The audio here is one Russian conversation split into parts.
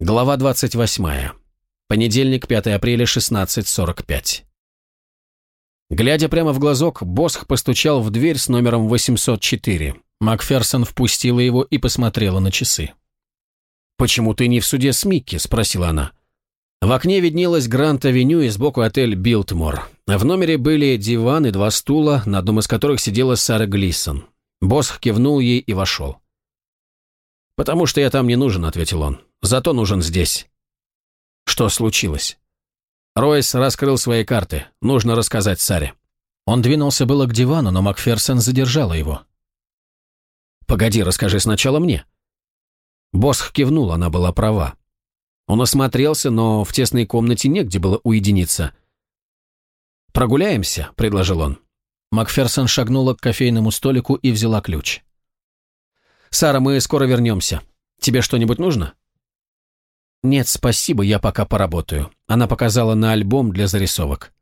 Глава 28. Понедельник, 5 апреля, 16.45. Глядя прямо в глазок, Босх постучал в дверь с номером 804. Макферсон впустила его и посмотрела на часы. «Почему ты не в суде с Микки?» – спросила она. В окне виднелась Гранд-авеню и сбоку отель «Билтмор». В номере были диван и два стула, на одном из которых сидела Сара Глисон. Босх кивнул ей и вошел. «Потому что я там не нужен», — ответил он. «Зато нужен здесь». Что случилось? Ройс раскрыл свои карты. Нужно рассказать Саре. Он двинулся было к дивану, но Макферсон задержала его. «Погоди, расскажи сначала мне». Босх кивнул, она была права. Он осмотрелся, но в тесной комнате негде было уединиться. «Прогуляемся», — предложил он. Макферсон шагнула к кофейному столику и взяла ключ. «Сара, мы скоро вернемся. Тебе что-нибудь нужно?» «Нет, спасибо, я пока поработаю». Она показала на альбом для зарисовок.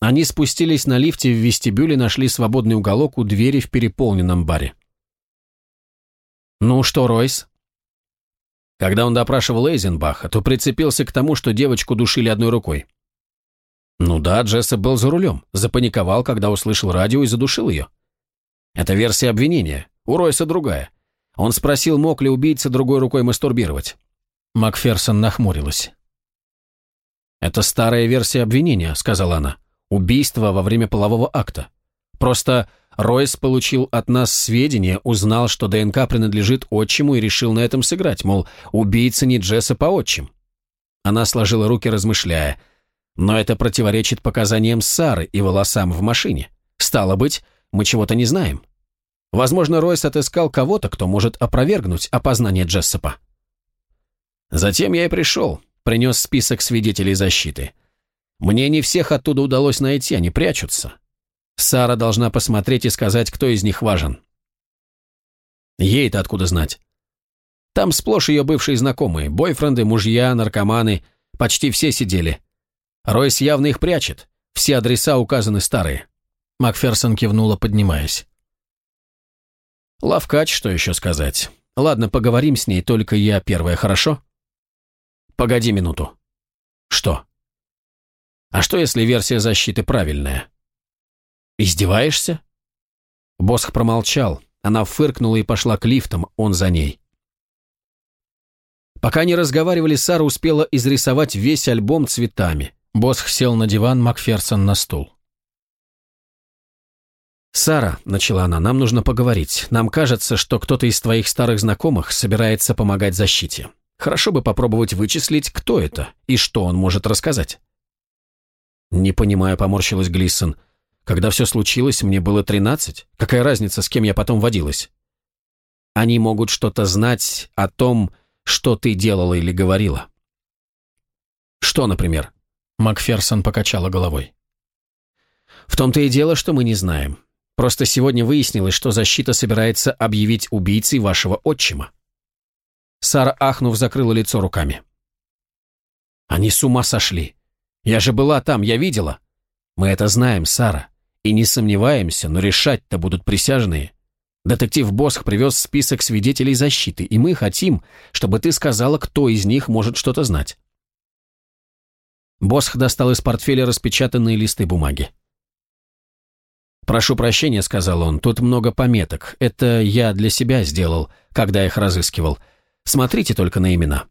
Они спустились на лифте в вестибюле нашли свободный уголок у двери в переполненном баре. «Ну что, Ройс?» Когда он допрашивал Эйзенбаха, то прицепился к тому, что девочку душили одной рукой. Ну да, Джессеп был за рулем, запаниковал, когда услышал радио и задушил ее. Это версия обвинения. У Ройса другая. Он спросил, мог ли убийца другой рукой мастурбировать. Макферсон нахмурилась. «Это старая версия обвинения», — сказала она. «Убийство во время полового акта. Просто Ройс получил от нас сведения, узнал, что ДНК принадлежит отчиму и решил на этом сыграть, мол, убийца не Джесса по отчим». Она сложила руки, размышляя. «Но это противоречит показаниям Сары и волосам в машине. Стало быть, мы чего-то не знаем». Возможно, Ройс отыскал кого-то, кто может опровергнуть опознание Джессопа. Затем я и пришел, принес список свидетелей защиты. Мне не всех оттуда удалось найти, они прячутся. Сара должна посмотреть и сказать, кто из них важен. Ей-то откуда знать? Там сплошь ее бывшие знакомые, бойфренды, мужья, наркоманы, почти все сидели. Ройс явно их прячет, все адреса указаны старые. Макферсон кивнула, поднимаясь. Лавкач, что еще сказать? Ладно, поговорим с ней, только я первая, хорошо? Погоди минуту. Что? А что, если версия защиты правильная? Издеваешься? Босх промолчал. Она фыркнула и пошла к лифтам, он за ней. Пока они разговаривали, Сара успела изрисовать весь альбом цветами. Босх сел на диван, Макферсон на стул. «Сара», — начала она, — «нам нужно поговорить. Нам кажется, что кто-то из твоих старых знакомых собирается помогать защите. Хорошо бы попробовать вычислить, кто это и что он может рассказать». «Не понимаю», — поморщилась Глиссон. «Когда все случилось, мне было тринадцать. Какая разница, с кем я потом водилась?» «Они могут что-то знать о том, что ты делала или говорила». «Что, например?» Макферсон покачала головой. «В том-то и дело, что мы не знаем. Просто сегодня выяснилось, что защита собирается объявить убийцей вашего отчима». Сара, ахнув, закрыла лицо руками. «Они с ума сошли. Я же была там, я видела. Мы это знаем, Сара, и не сомневаемся, но решать-то будут присяжные. Детектив Босх привез список свидетелей защиты, и мы хотим, чтобы ты сказала, кто из них может что-то знать». Босх достал из портфеля распечатанные листы бумаги. «Прошу прощения», — сказал он, — «тут много пометок. Это я для себя сделал, когда их разыскивал. Смотрите только на имена».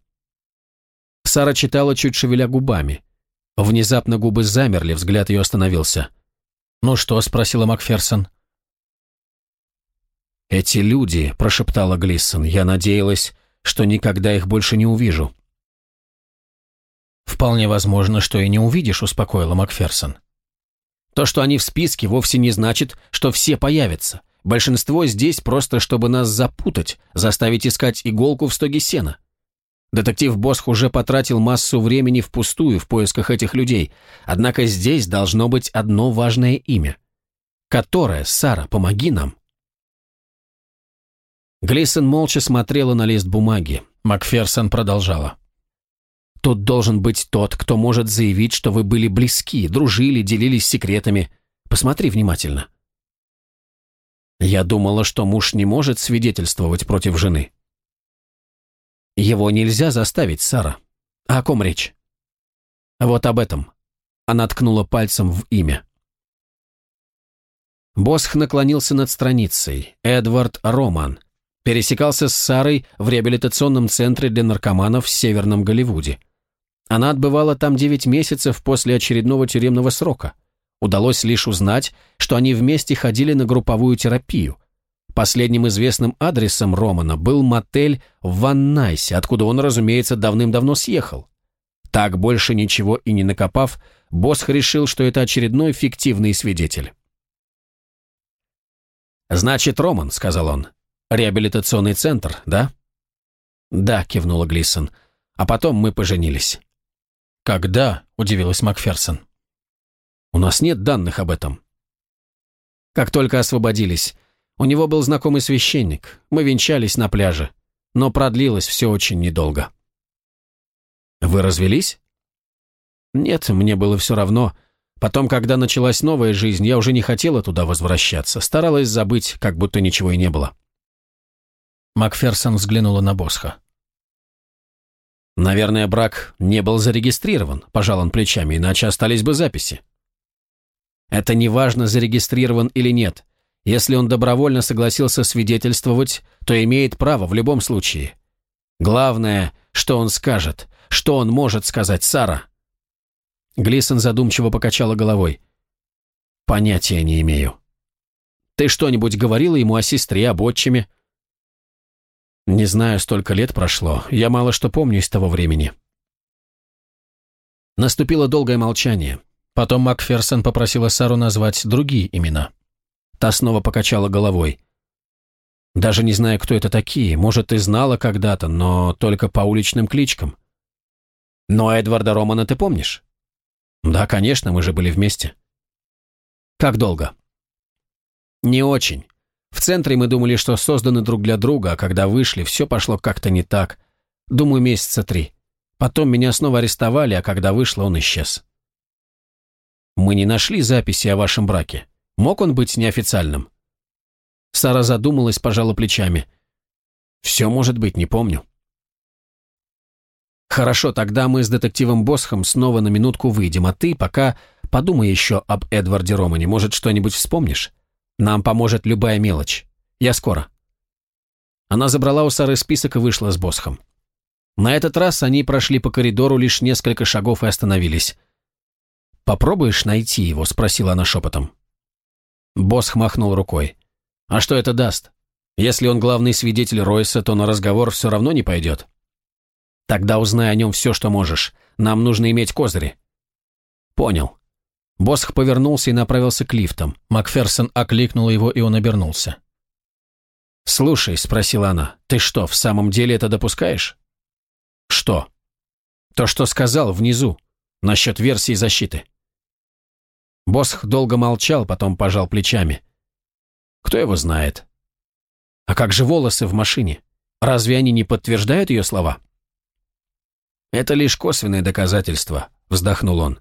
Сара читала, чуть шевеля губами. Внезапно губы замерли, взгляд ее остановился. «Ну что?» — спросила Макферсон. «Эти люди», — прошептала Глиссон, — «я надеялась, что никогда их больше не увижу». «Вполне возможно, что и не увидишь», — успокоила Макферсон. То, что они в списке, вовсе не значит, что все появятся. Большинство здесь просто, чтобы нас запутать, заставить искать иголку в стоге сена. Детектив Босх уже потратил массу времени впустую в поисках этих людей, однако здесь должно быть одно важное имя. Которое, Сара, помоги нам. Глисон молча смотрела на лист бумаги. Макферсон продолжала. Тут должен быть тот, кто может заявить, что вы были близки, дружили, делились секретами. Посмотри внимательно. Я думала, что муж не может свидетельствовать против жены. Его нельзя заставить, Сара. О ком речь? Вот об этом. Она ткнула пальцем в имя. Босх наклонился над страницей. Эдвард Роман. Пересекался с Сарой в реабилитационном центре для наркоманов в Северном Голливуде. Она отбывала там 9 месяцев после очередного тюремного срока. Удалось лишь узнать, что они вместе ходили на групповую терапию. Последним известным адресом Романа был мотель в Ваннайсе, откуда он, разумеется, давным-давно съехал. Так, больше ничего и не накопав, Босх решил, что это очередной фиктивный свидетель. «Значит, Роман», — сказал он, — «реабилитационный центр, да?» «Да», — кивнула Глисон, — «а потом мы поженились». «Когда?» – удивилась Макферсон. «У нас нет данных об этом». Как только освободились, у него был знакомый священник, мы венчались на пляже, но продлилось все очень недолго. «Вы развелись?» «Нет, мне было все равно. Потом, когда началась новая жизнь, я уже не хотела туда возвращаться, старалась забыть, как будто ничего и не было». Макферсон взглянула на Босха. Наверное, брак не был зарегистрирован, пожал он плечами, иначе остались бы записи. Это не важно, зарегистрирован или нет. Если он добровольно согласился свидетельствовать, то имеет право в любом случае. Главное, что он скажет, что он может сказать Сара. Глисон задумчиво покачала головой. Понятия не имею. Ты что-нибудь говорила ему о сестре, об отчиме? Не знаю, столько лет прошло. Я мало что помню из того времени. Наступило долгое молчание. Потом Макферсон попросила Сару назвать другие имена. Та снова покачала головой. «Даже не знаю, кто это такие. Может, ты знала когда-то, но только по уличным кличкам». «Но Эдварда Романа ты помнишь?» «Да, конечно, мы же были вместе». «Как долго?» «Не очень. В центре мы думали, что созданы друг для друга, а когда вышли, все пошло как-то не так. Думаю, месяца три. Потом меня снова арестовали, а когда вышло, он исчез. Мы не нашли записи о вашем браке. Мог он быть неофициальным? Сара задумалась, пожала плечами. Все может быть, не помню. Хорошо, тогда мы с детективом Босхом снова на минутку выйдем, а ты пока подумай еще об Эдварде Романе, может, что-нибудь вспомнишь? Нам поможет любая мелочь. Я скоро». Она забрала у Сары список и вышла с Босхом. На этот раз они прошли по коридору лишь несколько шагов и остановились. «Попробуешь найти его?» – спросила она шепотом. Босх махнул рукой. «А что это даст? Если он главный свидетель Ройса, то на разговор все равно не пойдет. Тогда узнай о нем все, что можешь. Нам нужно иметь козыри». «Понял. Босх повернулся и направился к лифтам. Макферсон окликнул его, и он обернулся. «Слушай», — спросила она, — «ты что, в самом деле это допускаешь?» «Что?» «То, что сказал внизу, насчет версии защиты». Босх долго молчал, потом пожал плечами. «Кто его знает?» «А как же волосы в машине? Разве они не подтверждают ее слова?» «Это лишь косвенное доказательство», — вздохнул он.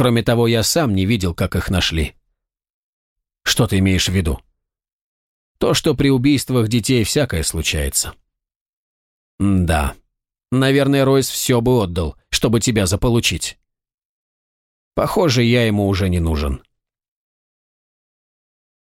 Кроме того, я сам не видел, как их нашли. Что ты имеешь в виду? То, что при убийствах детей всякое случается. Да. Наверное, Ройс все бы отдал, чтобы тебя заполучить. Похоже, я ему уже не нужен.